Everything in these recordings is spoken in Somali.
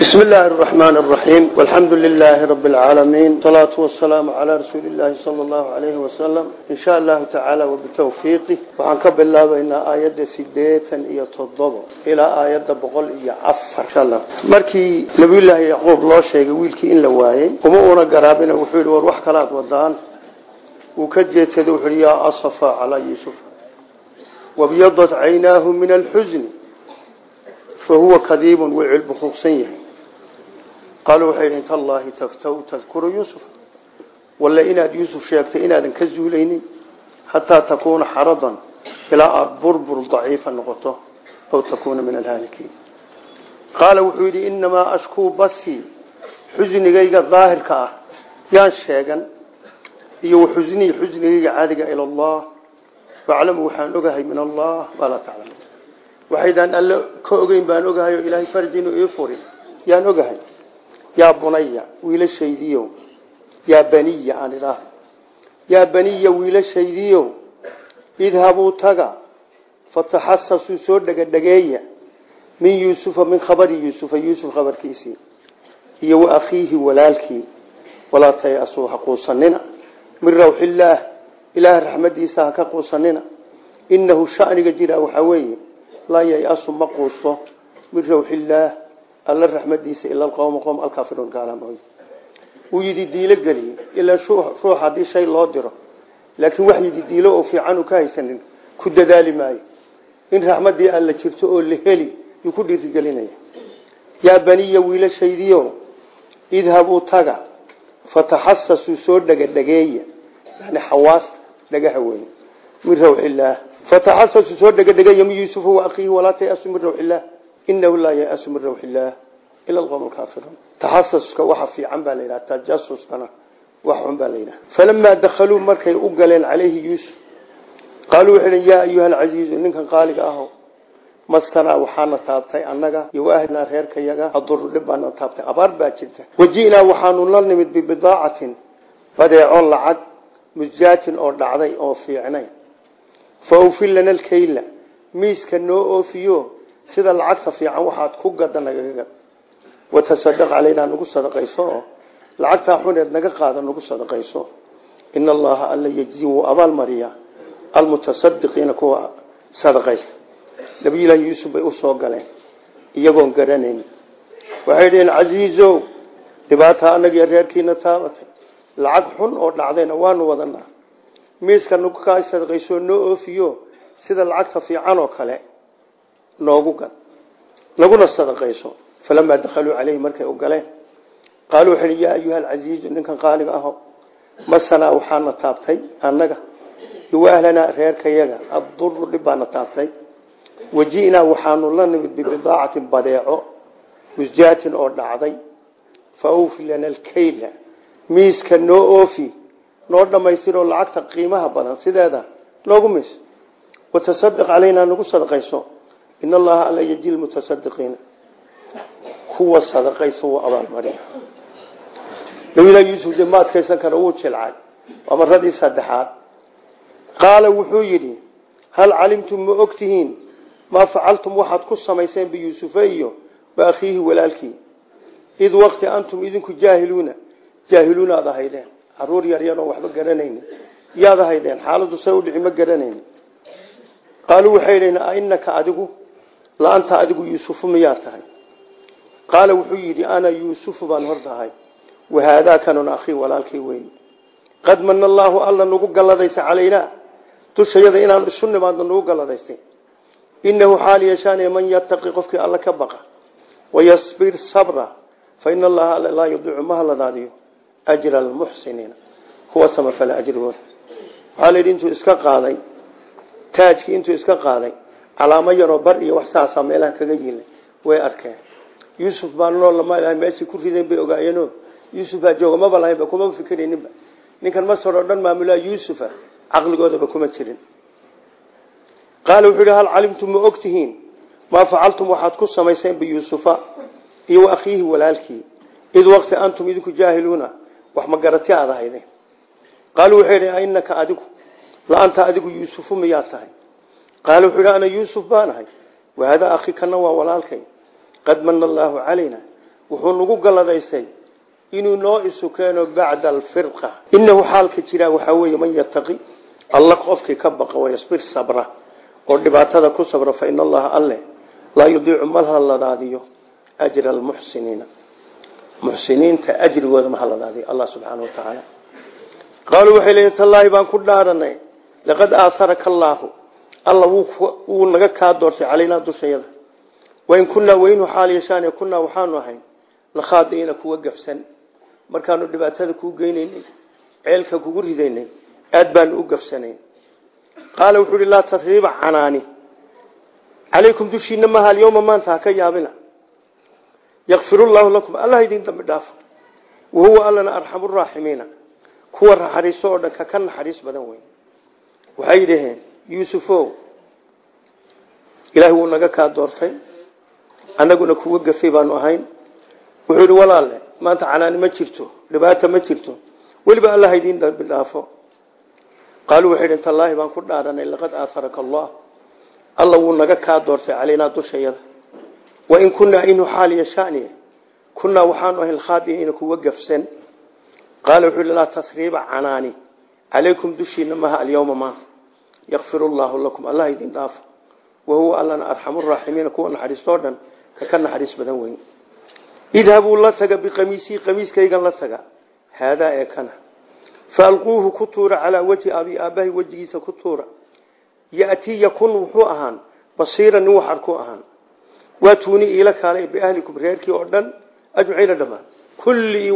بسم الله الرحمن الرحيم والحمد لله رب العالمين صلاة والسلام على رسول الله صلى الله عليه وسلم إن شاء الله تعالى وبتوفيقه وعنكب الله بين آيات سديتا إيا تضب إلى آيات بقول إيا عفر إن شاء الله مركي نبي الله يعقوب الله شيء ويلكي إن لواي ومؤونا قرابنا وحول وروح كلات ودان وكجيت ذوحر يا أصفى على يوسف وبيضت عيناه من الحزن فهو كذيب وعلب خصيه qaaluu waxay idhi tallaahi taftaw tadkuru yuusuf walla inaad yuusuf sheegtay inaadan ka zuulaynin xataa takuuna xaradan ilaa aada burbur daciifa noqoto aw takuuna min alhaalikiin qaala wuxuu yidhi innamaa ashkuu basi xusnigayga daahirka ah yaan sheegan iyo waxusnii xusnigayga caadiga ila allah waaclamu waxaan ogahay min allah maa laa taclamu waxaydaan alle ka ogeyn baan ogahay oo ilaahay farji inuu ii furi yaan ogahay yaa bunayya wiilashaydiyo yaa baniya aan ilaah yaa baniya wiilashaydiyo idhabuu taga. Fatahassasu soo dhaga dhageeya min yuusufa min khabari yuusufa yuusuf khabarkiisii. Iyo wa akhiihi walaalkii. Walaa tayaasuu haquusanina min rawxi illaah ilaaha raxmadiisa ha ka quusanina inahu shaniga jira waxaa weeye laa yayasu ma quusto. Min rawxi illaah alla raxmadiisa ila alqowma qowm alkaafiruun gaalaamoy wuu yidhi diilo geliyey ilaa ruux haddii shay loo diro. Laakiin wax yidhi diilo oo fiican u ka haysanin ku dadaali maayo. In raxmadii alla jirto oo la heli yuu ku dhiirigelinaya. Yaa baniya wiilashaydiyo idhabuu taga. Fataxasasuu soo dhagadhageeya yani xawaasta dhagaha weyn. Min rawxi illaah. Fataxasasuu soo dhagadhageeya min yuusufa wa akhiihi walaa tayasu min rawxi illaah inahu laa yayasu min rawxi illaah ila alqowm alkaafiruun taxasuska waxa fiican baa la yidhaha tajasuskana wax xun baa la yidhaha. Falamaa dakhaluu markay u galeen calayhi yuusuf qaaluu waxay yaa ayuha alcasiizu ninkan qaaliga aho masanaa waxaana taabtay annaga iyo waahlnaa reerkayaga aduru dhib baana taabtay abaar baa jirta. Waji'naa waxaanu la nimid bibidaacatin badeeco lacag musjaatin oo dhacday oo fiicnay. Fa awfil lana alkayla miiska noo oofiyo sida lacagta fiican waxaad ku gada nagaga. Gad watasadaq calaynaa nagu sadaqayso. Oo lacagtaa xuneed naga qaada nagu sadaqayso. Ina allaha alla yejzi wuu abaalmariyaa almutasadiqiina kuwa sadaqaysa. Nabiyullaahi yuusuf bay u soo galeen. Iyagoon garanayn waxay dhaheen casiizow dhibaata annagiyo reerkiina taabatay. Lacag xun oo dhacdayna waanu wadanaa. Miiska nagu kaa sadaqayso noo oofiyo. Sida lacagta fiican oo kale noogu gad naguna sadaqayso. Falamaa dakhaluu caleyhi markay u galeen qaaluu waxay yaa ayuha alcasiizu ninkan qaaliga aho masanaa waxaana taabtay annaga? Iyo ahlanaa reerkayaga adduru dhib baana taabtay. Waji'naa waxaanu la nimid bibidaacatin badeeco musjaatin oo dhacday. Fa awfi lana alkayla miiska noo oofi noo dhammaystiroo lacagta qiimaha badan sideeda noogu miis. Watasadaq calaynaa nagu sadaqayso in allaha alla yaji lmutasadiqiina kuwa sadaqayso wuu abaalmariya nabilahi yuusuf dee ma adkaysan kara wuu jilcay waa maradii saddexaad qaala wuxuu yidhi hal calimtum ma ogtihiin maa facaltum waxaad ku samayseen biyuusufa iyo wa akhiihi walaalkii id wakti antum idinku jaahiluuna jaahiluuna aad ahaydeen carruur yaryar oo waxba garanayni yaad ahaydeen xaaladu say udhici ma garanayni qaaluu waxay adigu la-anta adigu yuusufu miyaa tahay? Qaala wuxuu yidhi ana yuusufu baan hortahay wahaadaa kanun akhii walaalkii weyn. Qad mana allaahu alla nagu galladaysa calaynaa dushayada inaan isu nimaadno nagu galladaystay inahu xaal yeeshaan man yataqi qofkii alla ka baqa. Wayasbir sabra fa ina allaha alla laa yudiicu ma haladaadiyo ajra almuxsiniina kuwa samafala ajrigooda waxaa la yidhi intuu iska qaaday taajkii intuu iska qaaday calaamo yaroo bar iyo wax saasaa meelaha kaga yilay way arkeen. Yuusuf baa nool lama ilahay meeshii ku rideen bay ogaayeeno yuusuf baa jooga maba lahaynba kumaba fikirayninba ninkan masar oo dhan maamulaa yuusufa caqligoodaba kuma jirin. Qaala wuxuu yidhi hal calimtum ma ogtihiin? Maa facaltum waxaad ku samayseen biyuusufa iyo wa akhiihi walaalkii? Id wakti antum idinku jaahiluuna wax ma garati aad ahayde qaaluu waxay yidhi ainaka adigu la-anta adigu yuusufu miyaa tahay qaala wuxuu yidhi ana yuusuf baan ahay wahadaa akhi kana waa walaalkay qad mana allaahu calayna wuxuu nagu galladaystay inuu noo isu keeno bacda alfirqa inahu xaalka jiraa waxaa weeye man yataqi alla qofkii ka baqa wayasbir sabra oo dhibaatada ku sabra fa ina allaha alle laa yudiicu malhaladaadiyo ajra almuxsiniina muxsiniinta ajrigooda ma haladaadiyo allah subxaana wa tacaala qaaluu waxay leeyiin tallaahi baan ku dhaaranay alla wuu naga kaa doortay calaynaa dushayada. Wain kunaa waynu xaal yeeshaan kunaa waxaanu ahayn lakhaadiina kuwa gafsan markaanu dhibaatada kuu geynaynay ceelka kugu ridaynay aad baanu u gafsanayn qaala wuxuu ihi laa tasriiba canaani. Calaykum dushiina maha alyowma maanta ha ka yaabina. Yakfir llaahu lakum allah idin dambi dhaafo. Wahuwa allana arxamu raaximiina kuwa naxariiso oo dhan ka ka naxariis badan weyn. Waxay yidhaheen yuusufow ilaahi wuu naga kaa doortay annaguna kuwa gafay baanu ahayn. Wuxuu yihi walaalle maanta canaani ma jirto dhibaata ma jirto weliba allah idiin dambi dhaafo qaaluu waxay idhin tallaahi baan ku dhaaranay laqad aaharaka allah alla wuu naga kaa doortay calaynaa dushayada. Wain kunaa inu xaal yashani kunaa waxaanu ahayn khaadiina kuwa gafsan. Qaala wuxuu yihi laa tasriiba canaani calaykum dushiina maha alyowma maanta yakfir llaahu lakum allah idin dhaafo wahuwa allana arxamu raaximiina kuwa naxariistoo dhan ka ka naxariis badan weyn. Idhabuu la taga biqamiisii qamiiskaygan la taga haadaa ee kana. Faalquuhu ku tuura calaa wajhi abi aabbahay wejigiisa ku tuura. Yatii yakun wuxuu ahaan basiira nin wax arku ahaan. Waa tuuni iila kaalay biahlikum reerkii oo dhan ajmaciina dhammaan kulli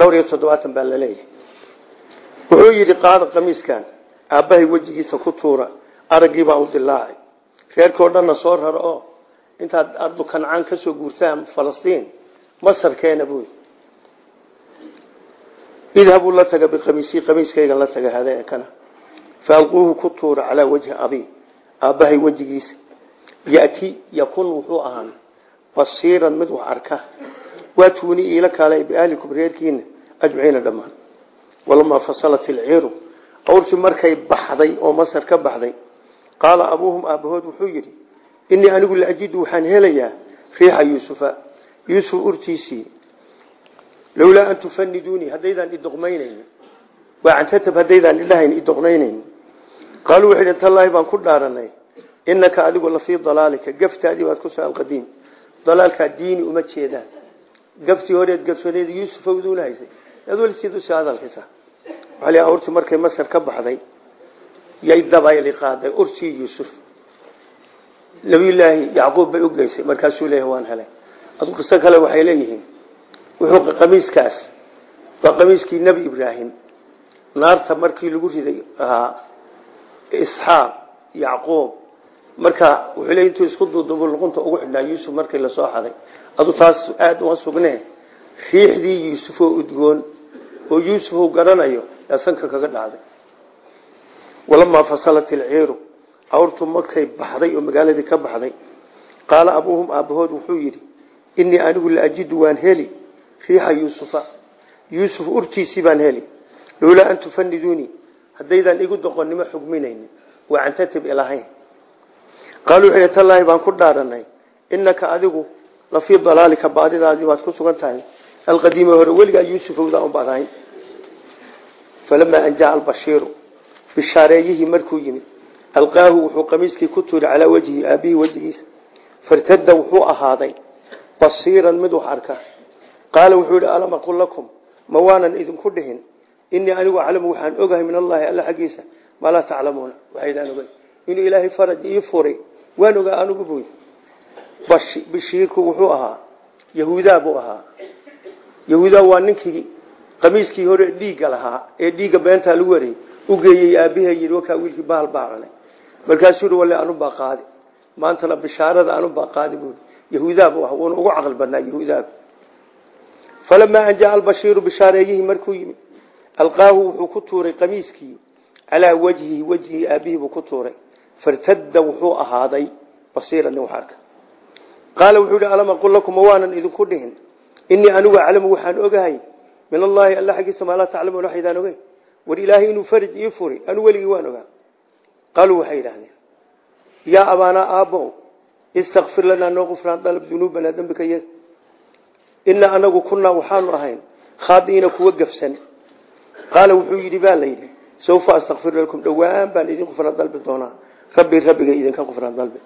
dhowr iyo toddobaatan baa la leeyahay wuxuu yidhi qaada qamiiskan aabbahay wejigiisa ku tuura araggiibaa u dilaacay reerkii oo dhanna soo raro oo intaad ardu kancaan ka soo guurtaan falastiin masar keena buy idhabuu la taga biqamiisii qamiiskaygan la taga hada ee kana. Faalquuhu ku tuura calaa wajhi abi aabbahay wejigiisa. Yati yakun wuxuu ahaan basiiran mid wax arka. Waa tuuni iila kaalay biahlikum reerkiina ajmaciina dhammaan. Walamaa fasalat ilciiru awrtii markay baxday oo masar ka baxday qaala abuuhum aabbahood wuxuu yidhi inii anigu laajidu waxaan helayaa riixa yuusufa. Yuusuf urtiisii lowlaa an tufaniduunii haddaydaan idoqmaynayn waacantatab haddaydaan idhahayn idoqnaynayn qaaluu waxay dhi tallaahi baan ku dhaaranay. Inaka adigu lafii dalaalika. Gaftaadii baad ku soo alqadiim dalaalkaa diini uma jeedaan. Gaftii horeed gafsaneed yuusuf awduuna haysay ad weliseed u soo hadalkaysa waxaa la urtii markay masar ka baxday yay dabayli qaaday urtii yuusuf. Nabiyullaahi yacquub bay u geysay markaasuu leeyahay waan helay. Adu qiso kale waxay leeyihiin wuxuu qamiiskaas waa qamiiskii nebi ibraahim. Naarta markii lagu riday ahaa isxaaq yacquub marka wuxuu leey intuu isku duudubu luqunta ugu xidhnaa yuusuf markii la soo xaday. Adu taas aada uma sugnee riixdii yuusuf oo udgoon oo yuusuf uu garanayo yaa kaga dhacday. Walamaa fasalat ilciiru awrtu markay baxday oo magaaladii ka baxday qaala abuuhum aabbahood wuxuu yidhi inii anigu laajidu waan heli riixa yuusufa yuusuf urtiisii baan heli. Lowlaa an tufaniduunii haddaydaan igu doqonnimo xugminayni waa cantatib ilahayn. Qaaluu wuxuu yidhi baan ku dhaaranay innaka adigu lafii dalaalika baadidaadii baad ku sugan tahay. Alqadiima hore weligaa yuusufowdaa unbaad ahayn falamaa an jaa albashiiru bishaareeyihii markuu yimid alqaahu wuxuu qamiiskii ku tuuri calaa wejhi aabihii wejigiisa fartada wuxuu ahaaday basiiran mid wax arka qaala wuxuu yidhi alam aqul lakum ma waanan idinku dhihin inii anigu aclamu waxaan ogahay min allahi alla xaggiisa maa laa taclamuuna waxaydaan ogay inuu ilaahay faraj ii furay waan ogaa anigu buy bashiirku wuxuu ahaa yahuudaa buu ahaa yahuudaa waa ninkii qamiiskii hore dhiigga lahaa ee dhiigga beentaa lagu wareeyey u geeyey aabihe yidhi wakaa wiilkii bahal baa cunay. Markaasuu yihi walle anubaa qaadi. Maantana bishaarada anubaa qaadi buui yahuudaa buu ahaa wuuna ugu caqli badnaa yahuudaa falamaa an jaa albashiiru bishaareeyihii markuu yimid alqaahu wuxuu ku tuuray qamiiskii calaa wajhihi wejhii aabihii buu ku tuuray. Fartadda wuxuu ahaaday basiira nin wax arka. Qaala wuxuu yihi alam aqul lakum ma waanan idinku dhihin? Inii anigu aclamu waxaan ogahay min allaahi alla xaggiisa maa laa taclamuuna waxaydaan ogeyn war ilaahay inuu farij ii furi anu weligii waan ogaa qaaluu waxay yidhaahdeen yaa abaanaa aabbow istakfir lanaa noo qufraan dalab dunuubanaa dembika yaga inaa anagu kunaa waxaanu ahayn khaadiina kuwa gafsan qaala wuxuu yidhi baa layidhi sawfa astakfir lakum dhowaan baan idin qufraan dalbi doonaa rabbi rabbigay idinka qufraan dalbi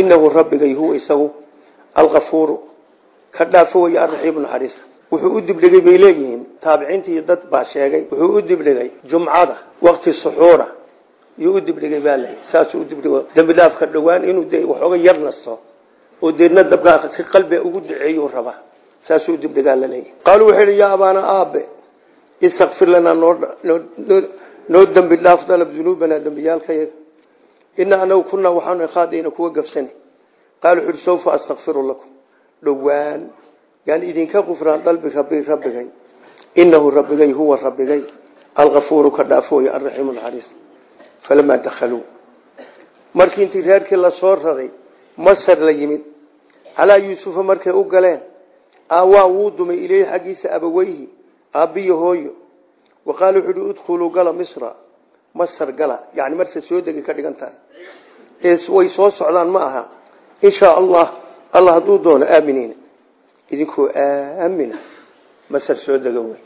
inahu rabbigay huwa isagu alkafuuru ka dhaafo way araxiimu naxariista wuxuu u dibdhigay bay leeyihiin. Taabiciintii dad baa sheegay. Wuxuu u dibdhigay jumcada waqti suxuura. Yuu u dibdhigay baa layidhi saasuu u dibdhigo dembi dhaafka dhowaan inuu de waxooga yar nasto oo deedna dabkaa si qalbiga ugu duceeyuu rabaa. Saasuu u dibdhigaa laleeyahy qaaluu wuxuu yidhi yaa abaana aabe istakfir lanaa noo dembi dhaaf dalab dunuubanaa dembiyaalkayaga inaa anagu kunaa waxaanu khaadayna kuwa gafsani. Qaala wuxu uhi sawfa astakfiru lakum. Dhowaan yaan idinka qufraan dalbi rabbi rabbigay. Inahu rabbigay huwa rabbigay. Alkafuuru ka dhaafooya alraxiimu naxariis falamaa dakhaluu. Markii intii reerkii la soo raray masar la yimid. Calaa yuusufa markay u galeen aawaa wuu dumay ileyhi xaggiisa abaweyhi aabbiyo hooyo. Wa qaala wuxu uhi udkhuluu gala misra. Masar gala. Yani marse soo degi ka dhigan tahay. Way soo socdaan ma aha. Inshaa allah alla hadduu doono aaminiina idinkoo aamina masar soo dega wey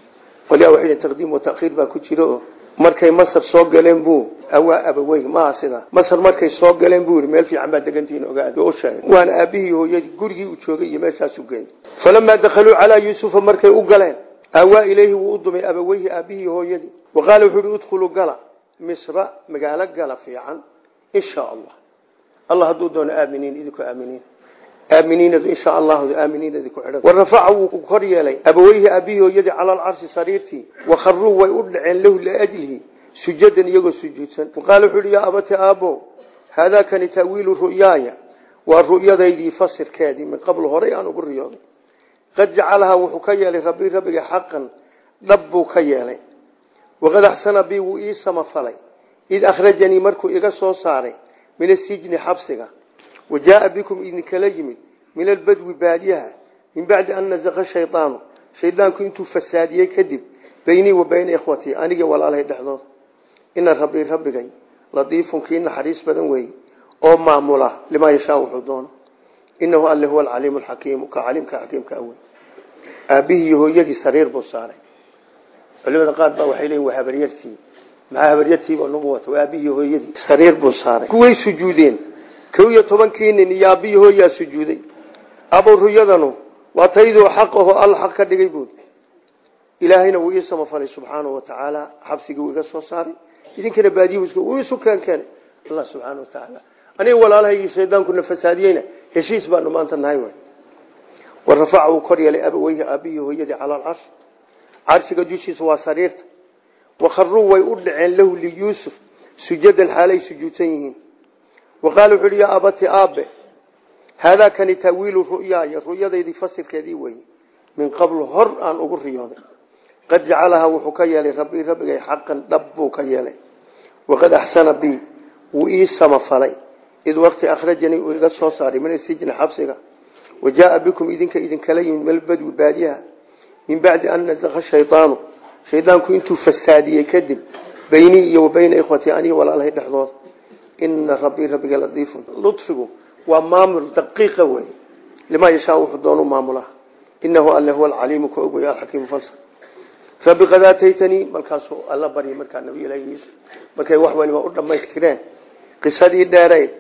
qolyaa waxay taqdiim wa takhiir baa ku jira oo markay masar soo galeen buu awaa abawey maaha sidaa masar markay soo galeen buu meel fiican baa degantihiin ogaad oo sheegay waana aabihii hooyadii gurigii uu joogay iyo meeshaasu geeyey falamaa dakhaluu calaa yuusufa markay u galeen aawaa ileyhi wuu u dumay abaweyhi aabihii hooyadii. Wa qaala wuxuu udkhuluu gala misra magaalo gala fiican inshaa allah. Allah hadduu doono aaminiin idinku aaminiin aaminiinadu insha allahu aaminiinadi ku xidhan warafaca wuu kor yeelay. Abaweyhi aabihii hooyadii cala alcarshi sariirtii wakharuu way u dhaceen lahu liajlihi sujadan iyagoo sujuudsan. Waqaala wuxuu uhi yaa abati aabo haadaakani taawiilu ru'yaaya? Waa ru'yadaydii fasirkeedii min qabl horay aan ugu riyooday. Qad jacalahaa wuxuu ka yeelay rabbi rabbiga xaqan dhab buu ka yeelay. Waqad axsana bi wuu ii soo saaray wajaaa bikum idinkala yimid min albadwi baadiyaha min bacdi an nazaqa shaydaanu shaydaanku intuu fasaadiyey kadib beynii wa bayna ikhwatii anigii walaalahay dhexdood ina rabbii rabbigay ladiifun kii naxariis badan weeye oo maamula limaa yashaa wuxuu doono inahu alle huwa alcaliimu alxakiimu ka caliimka xakiimka awey aabihii iyo hooyadii sariir buu saaray culimada qaar baa waxay leeyiin waa habaryartii maxaa habaryartiiba nagu wata sujuudeen kow iyo tobankii nin iyo aabbiyi hooyaa sujuuday. Abow ruyadanu waa taydoo xaq aho alla xaq ka dhigay buuri ilaahayna wuu ii samafalay subxaanahu watacaala xabsigii wuu iga soo saaray. Idinkana baadiyihiis wuu isu keenkeenay allah subxaana watacaala aniga walaalahaygii shaydaankuna fasaadiyeyna heshiis baanu maanta nahay way wa rafaca wuu kor yeelay abaweyhi aabbiyi hooyadii cala alcarsh carshiga dushiisa waa sariirta. Wakharuu way u dhaceen lahu liyuusuf sujadan xaalay sujuudsan yihiin waqaala wuxu uhi yaa abati aabe haadaa kani taawiilu ru'yaaya ru'yadaydii fasirkeedii weye min qablu hor aan ugu riyooday qad jacalahaa wuxuu ka yeelay rabbii rabbigay xaqan dhab buu ka yeelay waqad axsana bi wuu ii samafalay id waqti akhrajanii uu iga soo saaray min asijni xabsiga wa jaaa bikum idinka idinkala yimid melbadwi baadiyaha min bacdi an nazaqa shaydaanu shaydaanku intuu fasaadiyey kadib beynii iyo wa bayna anihi walaalahay dhexdooda ina rabbii rabbiga ladiifun ludfigu waa maamul daqiiqa wey limaa yashaa wuxuu doonu maamulaa inahu alle huwa alcaliimu ka og wey alxakiimu falsa rabbi qad aataytanii markaasuu alla baryay markaa nabiyullahi yuusuf markay wax waliba u dhammaystireen qisadii dheerayd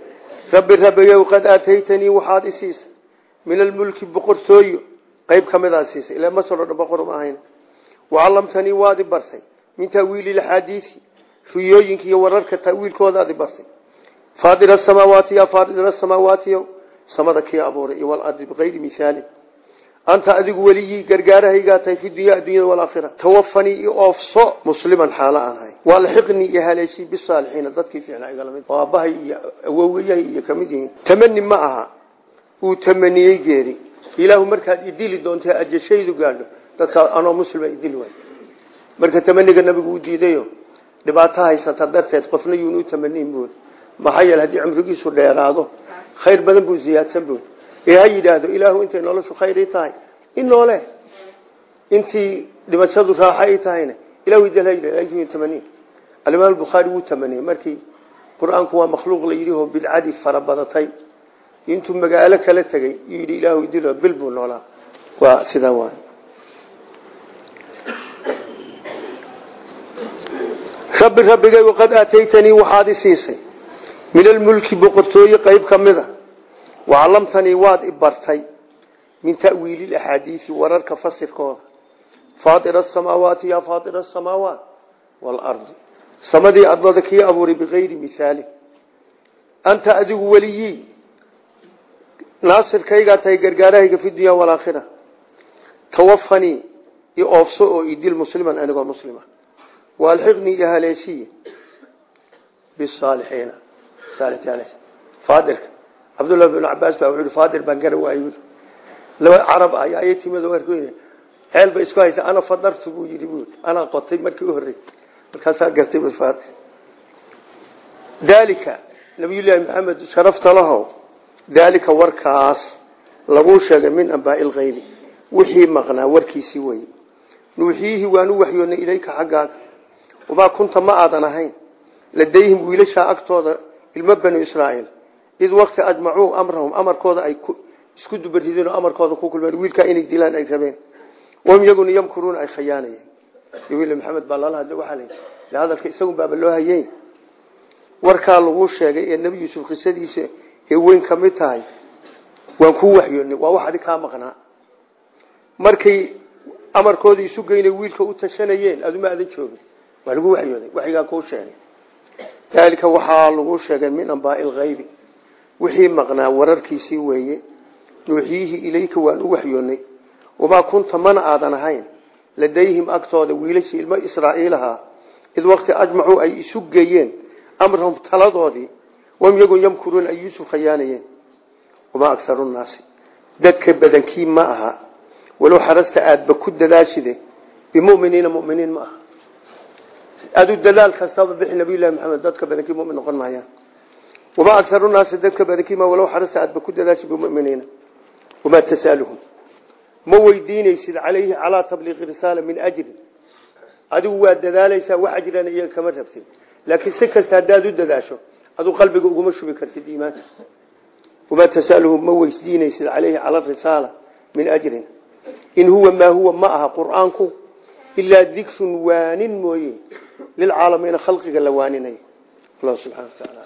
rabbi rabbigow qad aataytanii waxaad isiisay min almulki boqortooyo qayb ka midaad siisay ilaa masalo dhan boqor ma ahayn wacallamtanii waadi bartay min taawiili laxaadiisi riyooyinka iyo wararka taawiilkoodaadi bartay faadir asamaawaati ya faadir asamaawaatiyo samada kii abuuray iyo walardi bikayri mihaalin anta adigu weliyii gargaarahaygaa tahay fi dunya addunyada walaakhira tawafanii i oofso musliman xaalo aan hay waalxiqnii iyo haleeshii bisaalixiina dadkii fiicnaa igala mid oo aabbahay iyo awowayahay iyo ka mid yihiin tamani ma aha uu tamaniyey geeri ilaahu markaad idili doonta ajashaydu gaadho dadkaa anoo muslima idili way marka tamaniga nabigu u diidayo dhibaato haysata maxaa yeele haddii cumrigiisu dheeraado. Khayr badan buu ziyaadsan buuri ee ha yidhaahdo ilaahu intay noloshu khayr ii tahay. In noole. Intii dhimashadu raaxa ii tahayna. Yidhahdo tamaniin alimaam bukhaari wuu tamaniyey markii qur'aanku waa makhluuq la yidhi oo bidcadii fara badatay. Intuu magaalo kala tegay yuu yidhi ilaahu dilo bil buu noolaa. Waa sidaa waay. Rabbi rabbigaygu qad aataytanii waxaad i siisay min almulki boqortooye qayb ka mida. Wacallamtanii waad i bartay min ta'wiili axaadiisi wararka fasirkooda. Faaira asamaawaati yaa faaira asamaawaat waalardi samadii ardada kii abuuray bikayri mihaali anta adigu weliyii naasirkaygaa tahay gargaarahayga fi dunya walaakhira tawafanii i oofso oo idil musliman anigoo muslima. Waalxiqnii haleeshiye bisaalixiina faadirka cabdullahi bn cabaas baa wuxuu faadir baan gara waayey laba carab ah ayaa timid warkoyna ceel bay isku haysa ana fadartu buu yidhi buu anaa qotay markii u horreysay markaasaa gartay buu faadir. Daalika nabiyullaahi maxamed sharafta lahow daalika warkaas laguu sheegay min ambaa'i lkaybi wixii maqnaa warkiisii weye nuuxiyihi waanu waxyoonnay ilayka xaggaaga wamaa kunta ma aadan ahayn. Ladayhim wiilashaa agtooda ilmo banu israa'iil. Id wakti ajmacuu amrahum amarkooda ay isku dubarideen oo amarkooda ku kulmeen wiilkaa inay dilaan ay rabeen. Wahum iyaguna yamkuruuna ay khayaanayeen. Wiil maxamed baa lala hadla waxaa layidhi le hadalka isagun baaba loo hayey warkaa lagu sheegay ee nebi yuusuf qisadiisa ee weyn ka mid tahay. Waan kuu waxyoonnay waa wax adig kaa maqnaa. Markay amarkoodii isu geynay wiilka u tashanayeen aduma daalika waxaa lagu sheegay min ambaa'i lkaybi wixii maqnaa wararkiisii weeye. Nuuxiyihii ilayka waan u waxyoonnay. Wamaa kunta mana aadan ahayn. Ladayhim agtooda wiilashii ilmo israa'iilahaa id wakti ajmacuu ay isu geeyeen. Amrahum taladoodii. Wam yagun yamkuruun ay yuusuf khayaanayeen wamaa akharu nnaasi dadka badankii ma aha. Walow xarasta aadba ku dadaashide. Bimuminiina muminiin ma aha aada u dadaal kastaba bixi nabiyullahi maxamed dadka badankii mumin noqon maayaan wamaa akharu naasi dadka badankii ma walow xarasta aadba ku dadaashi bimuminiina wamaa tasaaluhum. Ma weydiinaysid calayhi calaa tabliiqi risaala min ajrin. Adigu waa dadaalaysaa wax ajrana iyaga kama rabtid. Laakiin si kasta haddaad u dadaasho aduu qalbiga uguma shubi kartid iimaanka wamaa tasaaluhum ma weydiinaysid calayhi cala risaala min ajrin. In huwa maa huwa ma aha qur'aanku ilaa dikrun waanin mooye lilcaalamiina khalqiga la waaninayo allah subxana wa tacaala